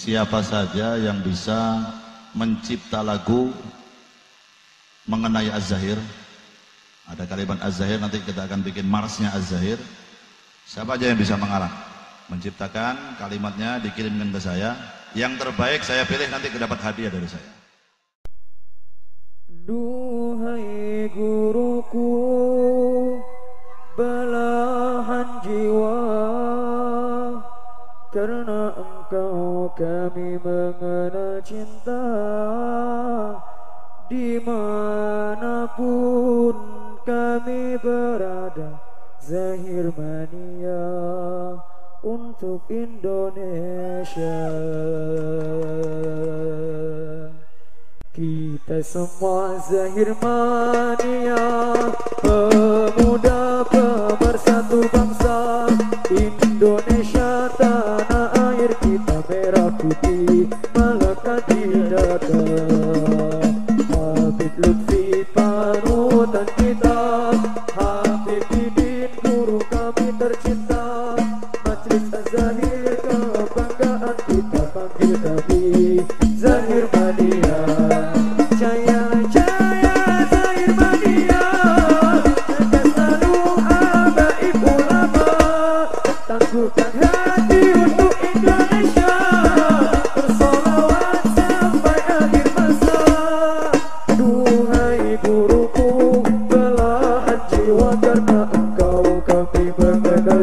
siapa saja yang bisa mencipta lagu mengenai Az-Zahir. Ada kalimat Az-Zahir, nanti kita akan bikin marsnya Az-Zahir. Siapa aja yang bisa mengarang? Menciptakan kalimatnya, dikirimkan ke saya. Yang terbaik saya pilih nanti dapat hadiah dari saya. Duhai guruku, belahan jiwa karena engkau kami mengenal cinta Di mana pun kami berada? Zahir mania untuk Indonesia. Kita semua zahir mania Pemuda putih melekat di dada Habib Lutfi panutan kita. Habib Didin guru kami tercinta. Majlis Az-Zahir kebanggaan kita panggil kami. Zahir Mania Jaya Jaya Zahir Mania Jaga selalu abaib ulama Tangguhkan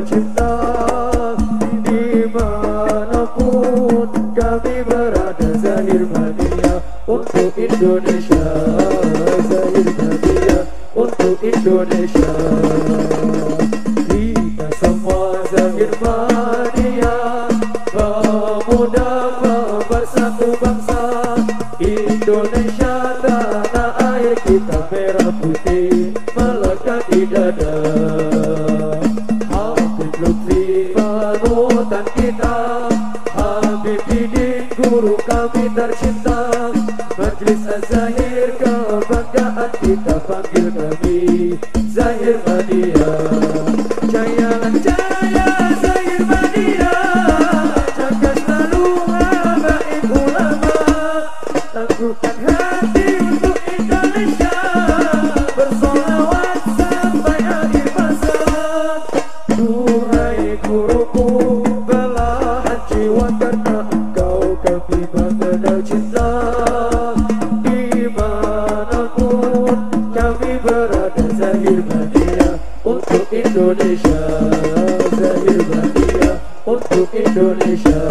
cinta Di mana pun kami berada Zahir mania untuk Indonesia Zahir mania untuk Indonesia. Kita semua zahir mania Pemuda pemersatu bangsa. Indonesia tanah air kita merah putih Melekat di dada kita Habib Didin guru kami tercinta. Majlis Az-Zahir kebanggaan kita panggil kami. Zahir Mania Jaya Jaya Zahir Mania Jaga selalu abaib ulama. Tangguhkan hati untuk mengenal cinta Di mana pun kami berada Zahir Mania untuk Indonesia Zahir Mania untuk Indonesia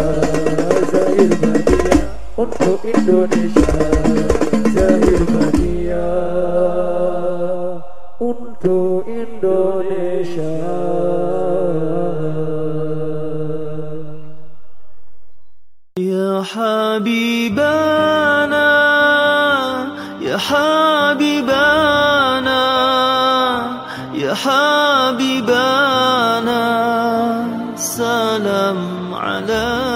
Zahir Mania untuk Indonesia Zahir untuk Indonesia حبيبانا يا حبيبانا يا حبيبانا. سلام عليك